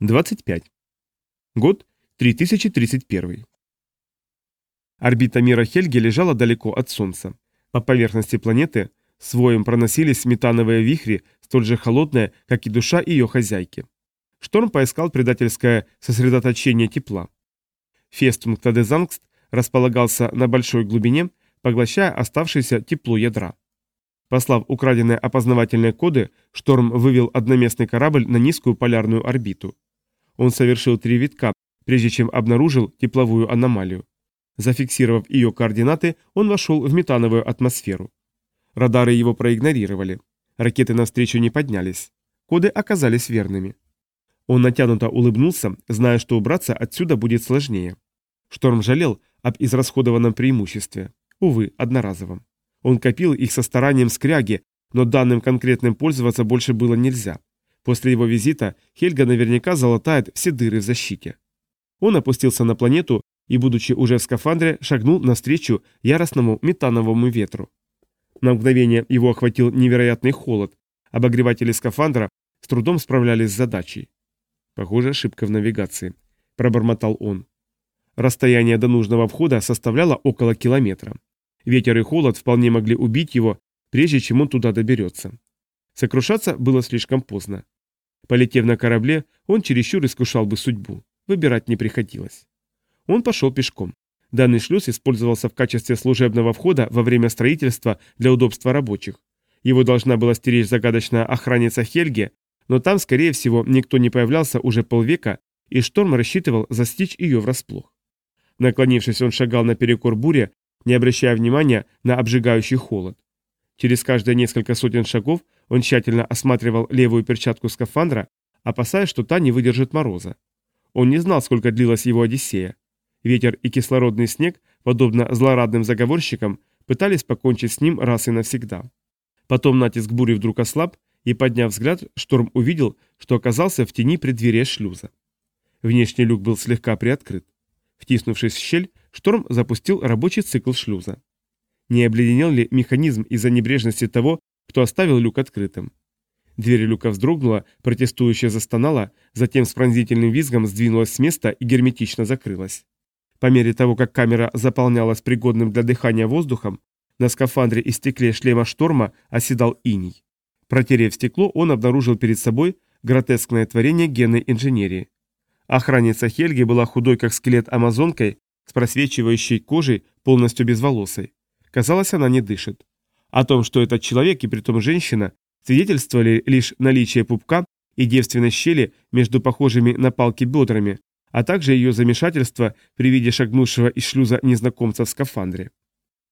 25. Год 3031. Орбита мира Хельги лежала далеко от Солнца. По поверхности планеты своим проносились метановые вихри, столь же холодные, как и душа ее хозяйки. Шторм поискал предательское сосредоточение тепла. Фестунг Тадезангст располагался на большой глубине, поглощая оставшееся тепло ядра. Послав украденные опознавательные коды, Шторм вывел одноместный корабль на низкую полярную орбиту. Он совершил три витка, прежде чем обнаружил тепловую аномалию. Зафиксировав ее координаты, он вошел в метановую атмосферу. Радары его проигнорировали. Ракеты навстречу не поднялись. Коды оказались верными. Он натянуто улыбнулся, зная, что убраться отсюда будет сложнее. Шторм жалел об израсходованном преимуществе. Увы, одноразовом. Он копил их со старанием скряги, но данным конкретным пользоваться больше было нельзя. После его визита Хельга наверняка залатает все дыры в защите. Он опустился на планету и, будучи уже в скафандре, шагнул навстречу яростному метановому ветру. На мгновение его охватил невероятный холод. Обогреватели скафандра с трудом справлялись с задачей. «Похоже, ошибка в навигации», – пробормотал он. Расстояние до нужного входа составляло около километра. Ветер и холод вполне могли убить его, прежде чем он туда доберется. Сокрушаться было слишком поздно. Полетев на корабле, он чересчур искушал бы судьбу. Выбирать не приходилось. Он пошел пешком. Данный шлюз использовался в качестве служебного входа во время строительства для удобства рабочих. Его должна была стеречь загадочная охранница Хельге, но там, скорее всего, никто не появлялся уже полвека, и Шторм рассчитывал застичь ее врасплох. Наклонившись, он шагал наперекор буре, не обращая внимания на обжигающий холод. Через каждые несколько сотен шагов он тщательно осматривал левую перчатку скафандра, опасаясь, что та не выдержит мороза. Он не знал, сколько длилась его Одиссея. Ветер и кислородный снег, подобно злорадным заговорщикам, пытались покончить с ним раз и навсегда. Потом натиск бури вдруг ослаб, и, подняв взгляд, Шторм увидел, что оказался в тени преддверия шлюза. Внешний люк был слегка приоткрыт. Втиснувшись в щель, Шторм запустил рабочий цикл шлюза. Не обледенел ли механизм из-за небрежности того, кто оставил люк открытым. Дверь люка вздрогнула, протестующая застонала, затем с пронзительным визгом сдвинулась с места и герметично закрылась. По мере того, как камера заполнялась пригодным для дыхания воздухом, на скафандре и стекле шлема шторма оседал иней. Протерев стекло, он обнаружил перед собой гротескное творение генной инженерии. Охранница Хельги была худой, как скелет амазонкой, с просвечивающей кожей, полностью безволосой. Казалось, она не дышит. О том, что этот человек и притом женщина, свидетельствовали лишь наличие пупка и девственной щели между похожими на палки бедрами, а также ее замешательство при виде шагнувшего из шлюза незнакомца в скафандре.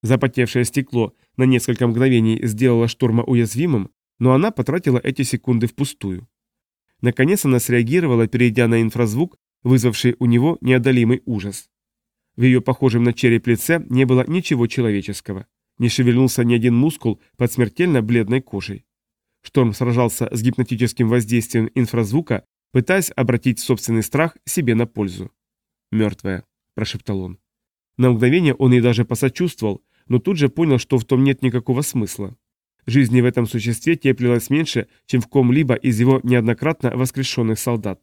Запотевшее стекло на несколько мгновений сделало шторма уязвимым, но она потратила эти секунды впустую. Наконец она среагировала, перейдя на инфразвук, вызвавший у него неодолимый ужас. В ее похожем на череп лице не было ничего человеческого. Не шевельнулся ни один мускул под смертельно бледной кожей. Шторм сражался с гипнотическим воздействием инфразвука, пытаясь обратить собственный страх себе на пользу. «Мертвая», – прошептал он. На мгновение он ей даже посочувствовал, но тут же понял, что в том нет никакого смысла. Жизни в этом существе теплилось меньше, чем в ком-либо из его неоднократно воскрешенных солдат.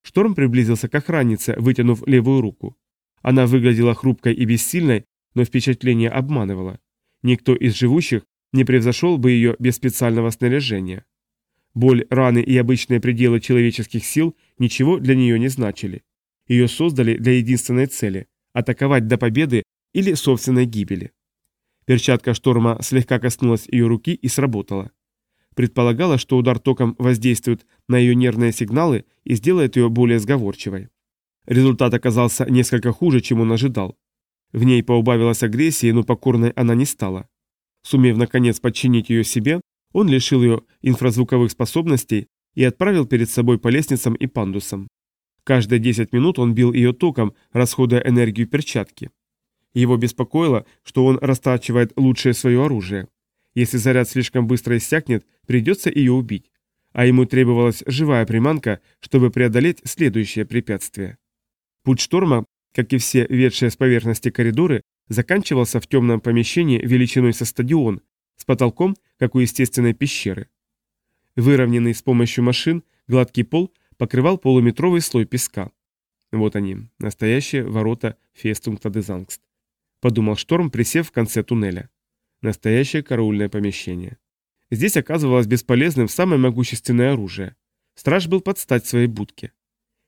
Шторм приблизился к охраннице, вытянув левую руку. Она выглядела хрупкой и бессильной, но впечатление обманывало. Никто из живущих не превзошел бы ее без специального снаряжения. Боль, раны и обычные пределы человеческих сил ничего для нее не значили. Ее создали для единственной цели – атаковать до победы или собственной гибели. Перчатка шторма слегка коснулась ее руки и сработала. Предполагала, что удар током воздействует на ее нервные сигналы и сделает ее более сговорчивой. Результат оказался несколько хуже, чем он ожидал. В ней поубавилась агрессии, но покорной она не стала. Сумев, наконец, подчинить ее себе, он лишил ее инфразвуковых способностей и отправил перед собой по лестницам и пандусам. Каждые 10 минут он бил ее током, расходуя энергию перчатки. Его беспокоило, что он растачивает лучшее свое оружие. Если заряд слишком быстро иссякнет, придется ее убить. А ему требовалась живая приманка, чтобы преодолеть следующее препятствие. Путь шторма как и все ведшие с поверхности коридоры, заканчивался в темном помещении величиной со стадион, с потолком, как у естественной пещеры. Выровненный с помощью машин, гладкий пол покрывал полуметровый слой песка. Вот они, настоящие ворота Фестунг Тадезангст. Подумал Шторм, присев в конце туннеля. Настоящее караульное помещение. Здесь оказывалось бесполезным самое могущественное оружие. Страж был под стать своей будке.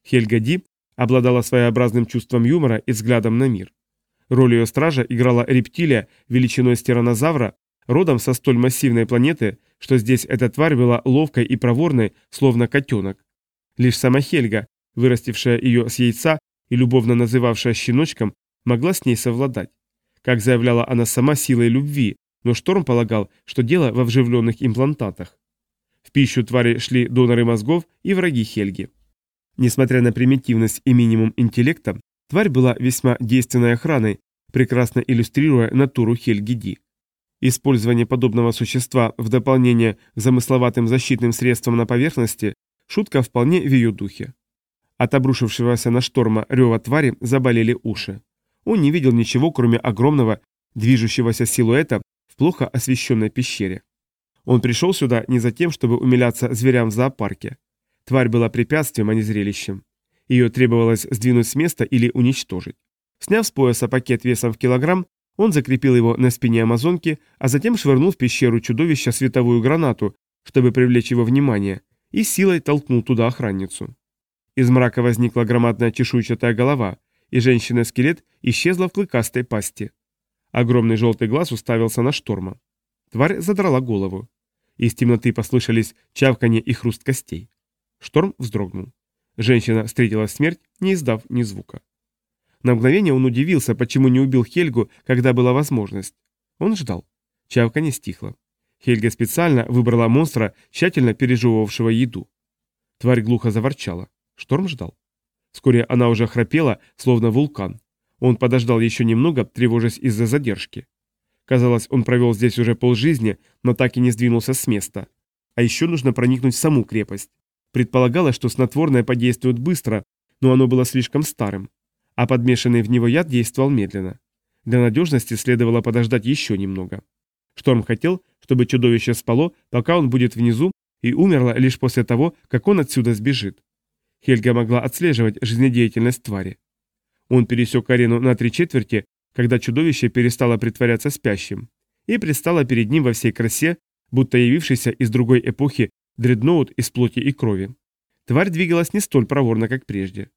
Хельга Ди обладала своеобразным чувством юмора и взглядом на мир. Роль ее стража играла рептилия величиной стиранозавра, родом со столь массивной планеты, что здесь эта тварь была ловкой и проворной, словно котенок. Лишь сама Хельга, вырастившая ее с яйца и любовно называвшая щеночком, могла с ней совладать. Как заявляла она сама силой любви, но Шторм полагал, что дело во вживленных имплантатах. В пищу твари шли доноры мозгов и враги Хельги. Несмотря на примитивность и минимум интеллекта, тварь была весьма действенной охраной, прекрасно иллюстрируя натуру Хельгиди. Использование подобного существа в дополнение к замысловатым защитным средствам на поверхности – шутка вполне в ее духе. От обрушившегося на шторма рева твари заболели уши. Он не видел ничего, кроме огромного, движущегося силуэта в плохо освещенной пещере. Он пришел сюда не за тем, чтобы умиляться зверям в зоопарке. Тварь была препятствием, а не зрелищем. Ее требовалось сдвинуть с места или уничтожить. Сняв с пояса пакет весом в килограмм, он закрепил его на спине амазонки, а затем швырнул в пещеру чудовища световую гранату, чтобы привлечь его внимание, и силой толкнул туда охранницу. Из мрака возникла громадная чешуйчатая голова, и женщина-скелет исчезла в клыкастой пасти. Огромный желтый глаз уставился на шторма. Тварь задрала голову. Из темноты послышались чавканье и хруст костей. Шторм вздрогнул. Женщина встретила смерть, не издав ни звука. На мгновение он удивился, почему не убил Хельгу, когда была возможность. Он ждал. Чавка не стихла. Хельга специально выбрала монстра, тщательно пережевывавшего еду. Тварь глухо заворчала. Шторм ждал. Вскоре она уже храпела, словно вулкан. Он подождал еще немного, тревожась из-за задержки. Казалось, он провел здесь уже полжизни, но так и не сдвинулся с места. А еще нужно проникнуть в саму крепость. Предполагалось, что снотворное подействует быстро, но оно было слишком старым, а подмешанный в него яд действовал медленно. Для надежности следовало подождать еще немного. Шторм хотел, чтобы чудовище спало, пока он будет внизу, и умерло лишь после того, как он отсюда сбежит. Хельга могла отслеживать жизнедеятельность твари. Он пересек арену на три четверти, когда чудовище перестало притворяться спящим, и предстало перед ним во всей красе, будто явившийся из другой эпохи дредноут из плоти и крови. Тварь двигалась не столь проворно, как прежде.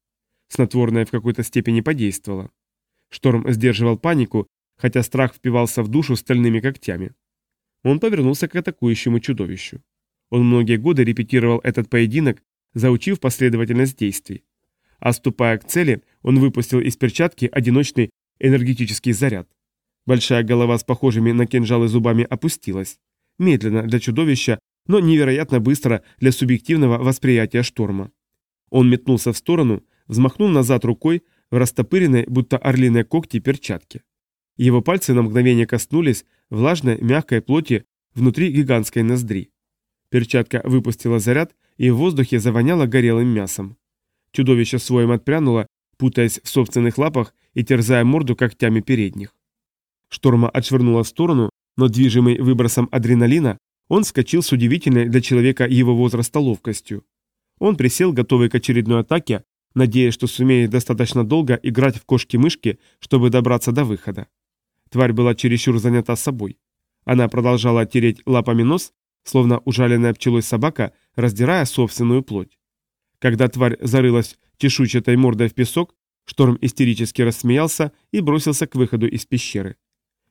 Снотворное в какой-то степени подействовало. Шторм сдерживал панику, хотя страх впивался в душу стальными когтями. Он повернулся к атакующему чудовищу. Он многие годы репетировал этот поединок, заучив последовательность действий. А к цели, он выпустил из перчатки одиночный энергетический заряд. Большая голова с похожими на кинжалы зубами опустилась. Медленно для чудовища но невероятно быстро для субъективного восприятия шторма. Он метнулся в сторону, взмахнул назад рукой в растопыренной, будто орлиной когти, перчатке. Его пальцы на мгновение коснулись влажной, мягкой плоти внутри гигантской ноздри. Перчатка выпустила заряд, и в воздухе завоняло горелым мясом. Чудовище своим отпрянуло, путаясь в собственных лапах и терзая морду когтями передних. Шторма отшвырнула в сторону, но движимый выбросом адреналина он вскочил с удивительной для человека его возраста ловкостью. Он присел, готовый к очередной атаке, надеясь, что сумеет достаточно долго играть в кошки-мышки, чтобы добраться до выхода. Тварь была чересчур занята собой. Она продолжала тереть лапами нос, словно ужаленная пчелой собака, раздирая собственную плоть. Когда тварь зарылась чешуйчатой мордой в песок, шторм истерически рассмеялся и бросился к выходу из пещеры.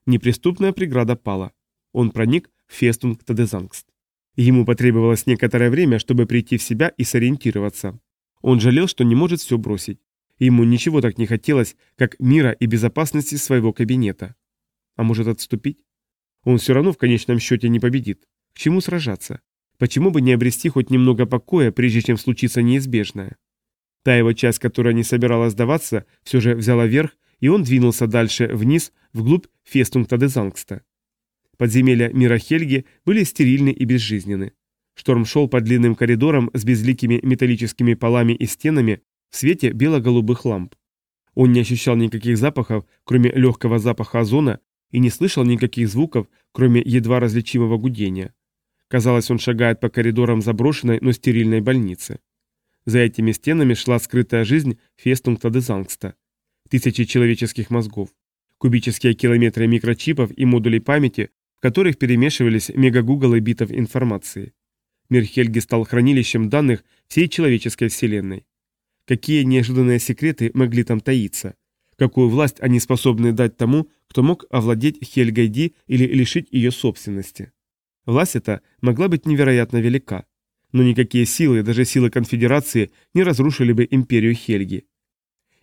Неприступная преграда пала. Он проник, Фестунг Тадезангст. Ему потребовалось некоторое время, чтобы прийти в себя и сориентироваться. Он жалел, что не может все бросить. Ему ничего так не хотелось, как мира и безопасности своего кабинета. А может отступить? Он все равно в конечном счете не победит. К чему сражаться? Почему бы не обрести хоть немного покоя, прежде чем случится неизбежное? Та его часть, которая не собиралась сдаваться, все же взяла верх, и он двинулся дальше, вниз, вглубь Фестунг Тадезангста. Подземелья мира Хельги были стерильны и безжизненны. Шторм шел по длинным коридорам с безликими металлическими полами и стенами в свете бело-голубых ламп. Он не ощущал никаких запахов, кроме легкого запаха озона, и не слышал никаких звуков, кроме едва различимого гудения. Казалось, он шагает по коридорам заброшенной, но стерильной больницы. За этими стенами шла скрытая жизнь Фестунгта де Зангста. Тысячи человеческих мозгов. Кубические километры микрочипов и модулей памяти, в которых перемешивались мегагуголы битов информации. Мир Хельги стал хранилищем данных всей человеческой вселенной. Какие неожиданные секреты могли там таиться? Какую власть они способны дать тому, кто мог овладеть Хельгой Ди или лишить ее собственности? Власть эта могла быть невероятно велика. Но никакие силы, даже силы конфедерации, не разрушили бы империю Хельги.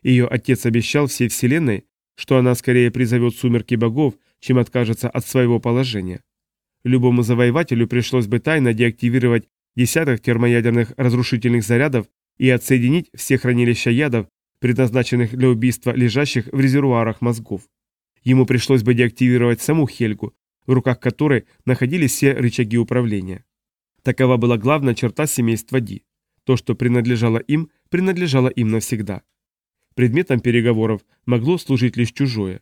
Ее отец обещал всей вселенной, что она скорее призовет сумерки богов, чем откажется от своего положения. Любому завоевателю пришлось бы тайно деактивировать десяток термоядерных разрушительных зарядов и отсоединить все хранилища ядов, предназначенных для убийства лежащих в резервуарах мозгов. Ему пришлось бы деактивировать саму Хельгу, в руках которой находились все рычаги управления. Такова была главная черта семейства Ди. То, что принадлежало им, принадлежало им навсегда. Предметом переговоров могло служить лишь чужое.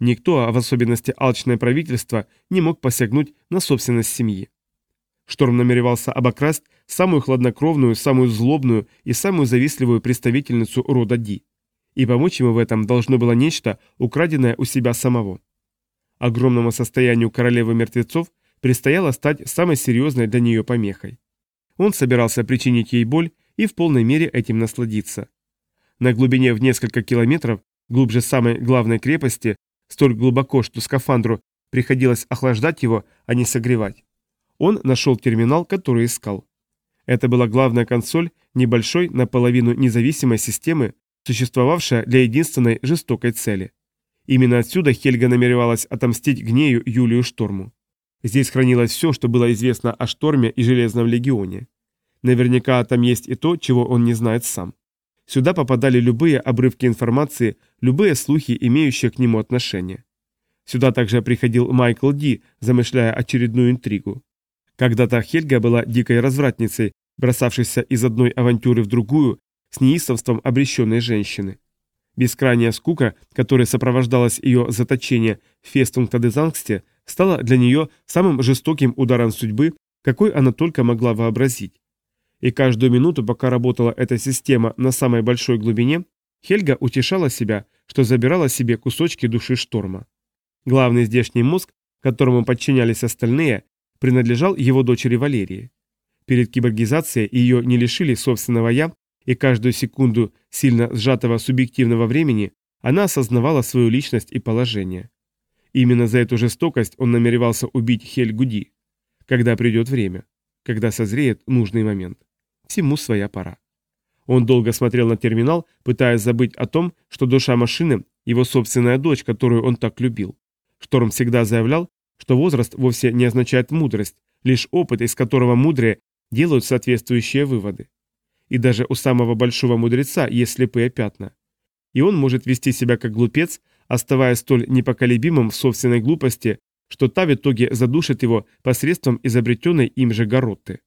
Никто, а в особенности алчное правительство, не мог посягнуть на собственность семьи. Шторм намеревался обокрасть самую хладнокровную, самую злобную и самую завистливую представительницу рода Ди. И помочь ему в этом должно было нечто, украденное у себя самого. Огромному состоянию королевы мертвецов предстояло стать самой серьезной для нее помехой. Он собирался причинить ей боль и в полной мере этим насладиться. На глубине в несколько километров, глубже самой главной крепости, столь глубоко, что скафандру приходилось охлаждать его, а не согревать. Он нашел терминал, который искал. Это была главная консоль небольшой, наполовину независимой системы, существовавшая для единственной жестокой цели. Именно отсюда Хельга намеревалась отомстить гнею Юлию Шторму. Здесь хранилось все, что было известно о Шторме и Железном Легионе. Наверняка там есть и то, чего он не знает сам. Сюда попадали любые обрывки информации, любые слухи, имеющие к нему отношение. Сюда также приходил Майкл Ди, замышляя очередную интригу. Когда-то Хельга была дикой развратницей, бросавшейся из одной авантюры в другую, с неистовством обреченной женщины. Бескрайняя скука, которая сопровождалась ее заточение в Фестунг-Тадезангсте, стала для нее самым жестоким ударом судьбы, какой она только могла вообразить. И каждую минуту, пока работала эта система на самой большой глубине, Хельга утешала себя, что забирало себе кусочки души шторма. Главный здешний мозг, которому подчинялись остальные, принадлежал его дочери Валерии. Перед киборгизацией ее не лишили собственного «я», и каждую секунду сильно сжатого субъективного времени она осознавала свою личность и положение. Именно за эту жестокость он намеревался убить Хель Гуди, когда придет время, когда созреет нужный момент. Всему своя пора. Он долго смотрел на терминал, пытаясь забыть о том, что душа машины – его собственная дочь, которую он так любил. Шторм всегда заявлял, что возраст вовсе не означает мудрость, лишь опыт, из которого мудрые делают соответствующие выводы. И даже у самого большого мудреца есть слепые пятна. И он может вести себя как глупец, оставаясь столь непоколебимым в собственной глупости, что та в итоге задушит его посредством изобретенной им же горотты.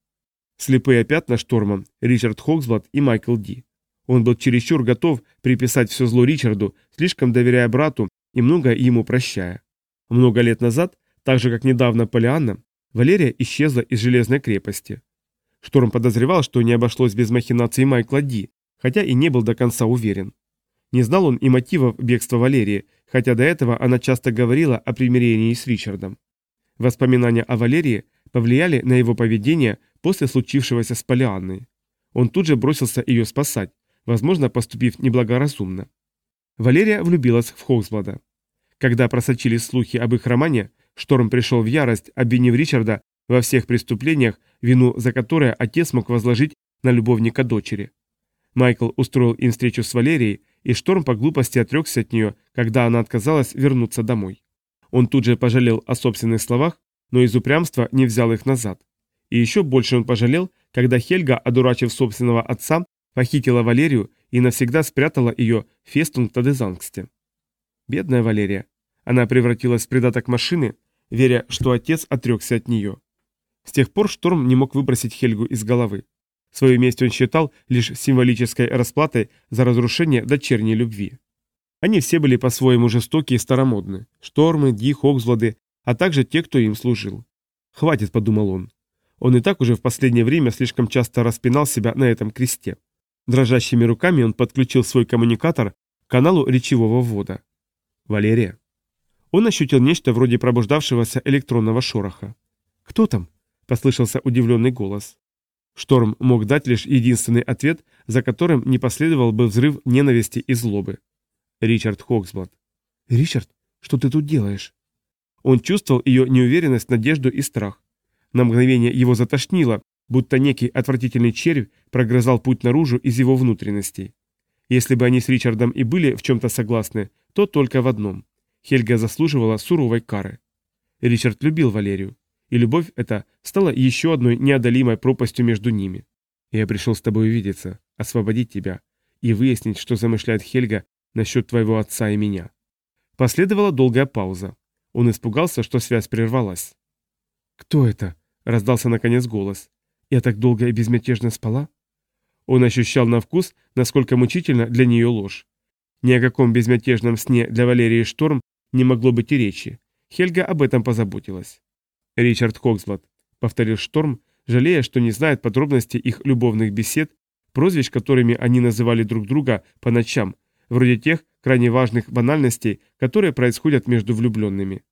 Слепые пятна шторма Ричард Хоксблад и Майкл Ди. Он был чересчур готов приписать все зло Ричарду, слишком доверяя брату и многое ему прощая. Много лет назад, так же как недавно Полианна, Валерия исчезла из Железной крепости. Шторм подозревал, что не обошлось без махинаций Майкла Ди, хотя и не был до конца уверен. Не знал он и мотивов бегства Валерии, хотя до этого она часто говорила о примирении с Ричардом. Воспоминания о Валерии повлияли на его поведение после случившегося с Полианной. Он тут же бросился ее спасать, возможно, поступив неблагоразумно. Валерия влюбилась в Хоксблада. Когда просочились слухи об их романе, Шторм пришел в ярость, обвинив Ричарда во всех преступлениях, вину за которое отец мог возложить на любовника дочери. Майкл устроил им встречу с Валерией, и Шторм по глупости отрекся от нее, когда она отказалась вернуться домой. Он тут же пожалел о собственных словах, но из упрямства не взял их назад. И еще больше он пожалел, когда Хельга, одурачив собственного отца, похитила Валерию и навсегда спрятала ее в фестум Тадезангсте. Бедная Валерия. Она превратилась в придаток машины, веря, что отец отрекся от нее. С тех пор Шторм не мог выбросить Хельгу из головы. Свою месть он считал лишь символической расплатой за разрушение дочерней любви. Они все были по-своему жестоки и старомодны. Штормы, Дьи, Хокзлады, а также те, кто им служил. «Хватит», — подумал он. Он и так уже в последнее время слишком часто распинал себя на этом кресте. Дрожащими руками он подключил свой коммуникатор к каналу речевого ввода. «Валерия». Он ощутил нечто вроде пробуждавшегося электронного шороха. «Кто там?» – послышался удивленный голос. Шторм мог дать лишь единственный ответ, за которым не последовал бы взрыв ненависти и злобы. Ричард Хоксблад. «Ричард, что ты тут делаешь?» Он чувствовал ее неуверенность, надежду и страх. На мгновение его затошнило, будто некий отвратительный червь прогрызал путь наружу из его внутренностей. Если бы они с Ричардом и были в чем-то согласны, то только в одном. Хельга заслуживала суровой кары. Ричард любил Валерию, и любовь эта стала еще одной неодолимой пропастью между ними. «Я пришел с тобой увидеться, освободить тебя и выяснить, что замышляет Хельга насчет твоего отца и меня». Последовала долгая пауза. Он испугался, что связь прервалась. «Кто это?» Раздался наконец голос. «Я так долго и безмятежно спала?» Он ощущал на вкус, насколько мучительно для нее ложь. Ни о каком безмятежном сне для Валерии Шторм не могло быть и речи. Хельга об этом позаботилась. «Ричард Кокслад», — повторил Шторм, жалея, что не знает подробности их любовных бесед, прозвищ, которыми они называли друг друга по ночам, вроде тех крайне важных банальностей, которые происходят между влюбленными.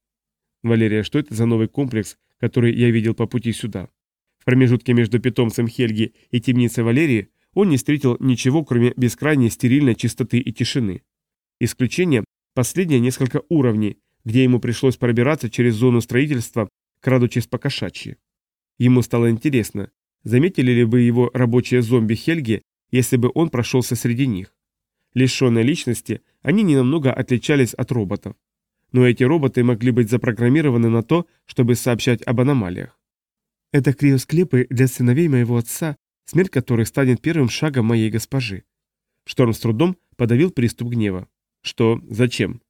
«Валерия, что это за новый комплекс, который я видел по пути сюда. В промежутке между питомцем Хельги и темницей Валерии он не встретил ничего, кроме бескрайней стерильной чистоты и тишины. Исключение – последние несколько уровней, где ему пришлось пробираться через зону строительства, крадучись по кошачьи. Ему стало интересно, заметили ли бы его рабочие зомби Хельги, если бы он прошелся среди них. Лишенные личности, они ненамного отличались от роботов но эти роботы могли быть запрограммированы на то, чтобы сообщать об аномалиях. Это криосклепы для сыновей моего отца, смерть которых станет первым шагом моей госпожи. Шторм с трудом подавил приступ гнева. Что? Зачем?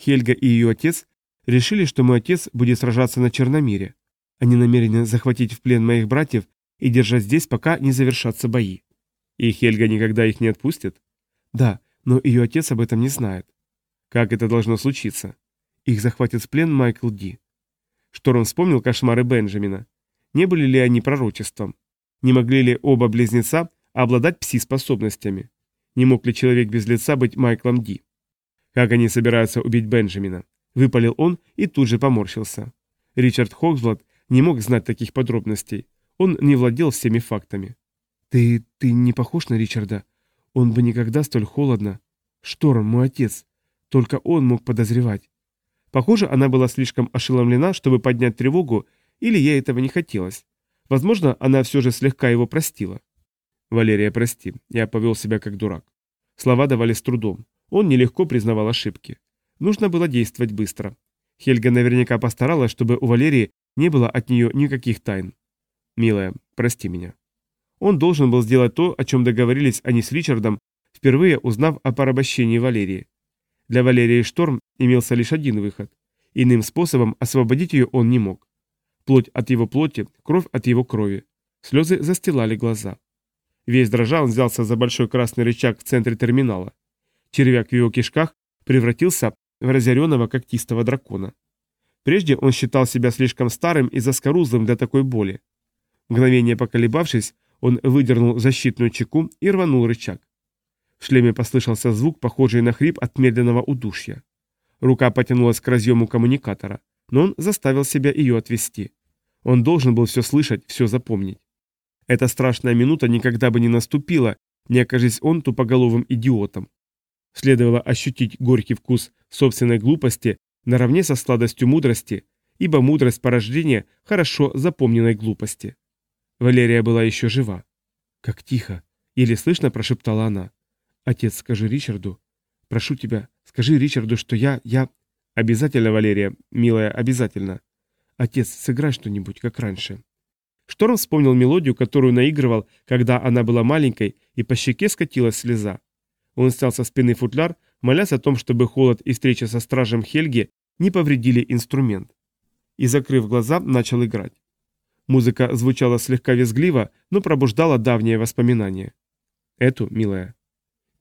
Хельга и ее отец решили, что мой отец будет сражаться на Черномире. Они намерены захватить в плен моих братьев и держать здесь, пока не завершатся бои. И Хельга никогда их не отпустит? Да, но ее отец об этом не знает. Как это должно случиться? Их захватит в плен Майкл Ди. Шторм вспомнил кошмары Бенджамина. Не были ли они пророчеством? Не могли ли оба близнеца обладать пси-способностями? Не мог ли человек без лица быть Майклом Ди? Как они собираются убить Бенджамина? Выпалил он и тут же поморщился. Ричард Хоксблад не мог знать таких подробностей. Он не владел всеми фактами. «Ты... ты не похож на Ричарда? Он бы никогда столь холодно. Шторм, мой отец. Только он мог подозревать. Похоже, она была слишком ошеломлена, чтобы поднять тревогу, или ей этого не хотелось. Возможно, она все же слегка его простила. «Валерия, прости, я повел себя как дурак». Слова давали с трудом. Он нелегко признавал ошибки. Нужно было действовать быстро. Хельга наверняка постаралась, чтобы у Валерии не было от нее никаких тайн. «Милая, прости меня». Он должен был сделать то, о чем договорились они с Ричардом, впервые узнав о порабощении Валерии. Для Валерии Шторм имелся лишь один выход. Иным способом освободить ее он не мог. Плоть от его плоти, кровь от его крови. Слезы застилали глаза. Весь дрожа он взялся за большой красный рычаг в центре терминала. Червяк в его кишках превратился в разъяренного когтистого дракона. Прежде он считал себя слишком старым и заскорузлым для такой боли. Мгновение поколебавшись, он выдернул защитную чеку и рванул рычаг. В шлеме послышался звук, похожий на хрип от медленного удушья. Рука потянулась к разъему коммуникатора, но он заставил себя ее отвести. Он должен был все слышать, все запомнить. Эта страшная минута никогда бы не наступила, не окажись он тупоголовым идиотом. Следовало ощутить горький вкус собственной глупости наравне со сладостью мудрости, ибо мудрость порождения хорошо запомненной глупости. Валерия была еще жива. «Как тихо!» — еле слышно прошептала она. Отец, скажи Ричарду. Прошу тебя, скажи Ричарду, что я... я... Обязательно, Валерия, милая, обязательно. Отец, сыграй что-нибудь, как раньше. Шторм вспомнил мелодию, которую наигрывал, когда она была маленькой, и по щеке скатилась слеза. Он стал со спины футляр, молясь о том, чтобы холод и встреча со стражем Хельги не повредили инструмент. И, закрыв глаза, начал играть. Музыка звучала слегка визгливо, но пробуждала давние воспоминания. Эту, милая,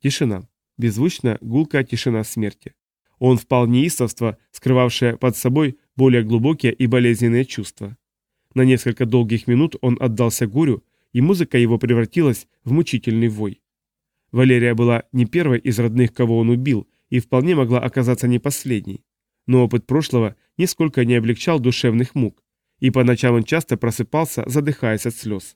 Тишина. Беззвучная, гулкая тишина смерти. Он впал в неистовство, скрывавшее под собой более глубокие и болезненные чувства. На несколько долгих минут он отдался горю, и музыка его превратилась в мучительный вой. Валерия была не первой из родных, кого он убил, и вполне могла оказаться не последней. Но опыт прошлого нисколько не облегчал душевных мук, и по ночам он часто просыпался, задыхаясь от слез.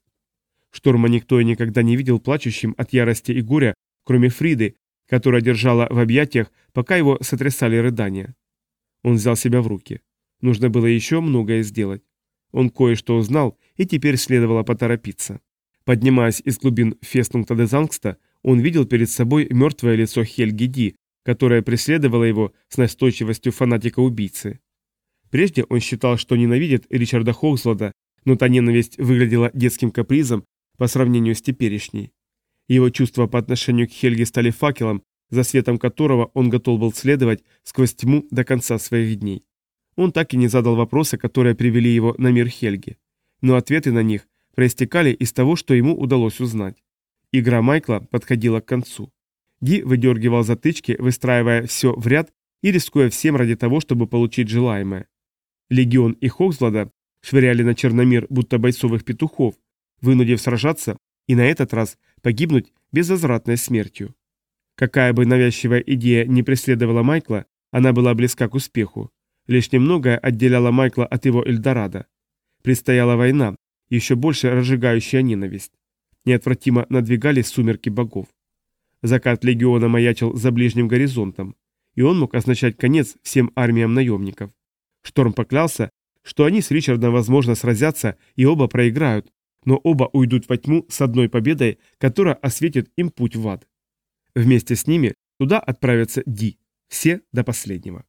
Шторма никто и никогда не видел плачущим от ярости и горя кроме Фриды, которая держала в объятиях, пока его сотрясали рыдания. Он взял себя в руки. Нужно было еще многое сделать. Он кое-что узнал, и теперь следовало поторопиться. Поднимаясь из глубин Фестунг Дезангста, он видел перед собой мертвое лицо Хельги Ди, которое преследовало его с настойчивостью фанатика-убийцы. Прежде он считал, что ненавидит Ричарда Хокслода, но та ненависть выглядела детским капризом по сравнению с теперешней. Его чувства по отношению к Хельге стали факелом, за светом которого он готов был следовать сквозь тьму до конца своих дней. Он так и не задал вопросы, которые привели его на мир Хельги. Но ответы на них проистекали из того, что ему удалось узнать. Игра Майкла подходила к концу. Ги выдергивал затычки, выстраивая все в ряд и рискуя всем ради того, чтобы получить желаемое. Легион и Хокслада швыряли на Черномир будто бойцовых петухов, вынудив сражаться, и на этот раз – погибнуть безвозвратной смертью. Какая бы навязчивая идея не преследовала Майкла, она была близка к успеху. Лишь немногое отделяло Майкла от его Эльдорадо. Предстояла война, еще больше разжигающая ненависть. Неотвратимо надвигались сумерки богов. Закат легиона маячил за ближним горизонтом, и он мог означать конец всем армиям наемников. Шторм поклялся, что они с Ричардом, возможно, сразятся и оба проиграют, но оба уйдут во тьму с одной победой, которая осветит им путь в ад. Вместе с ними туда отправятся Ди, все до последнего.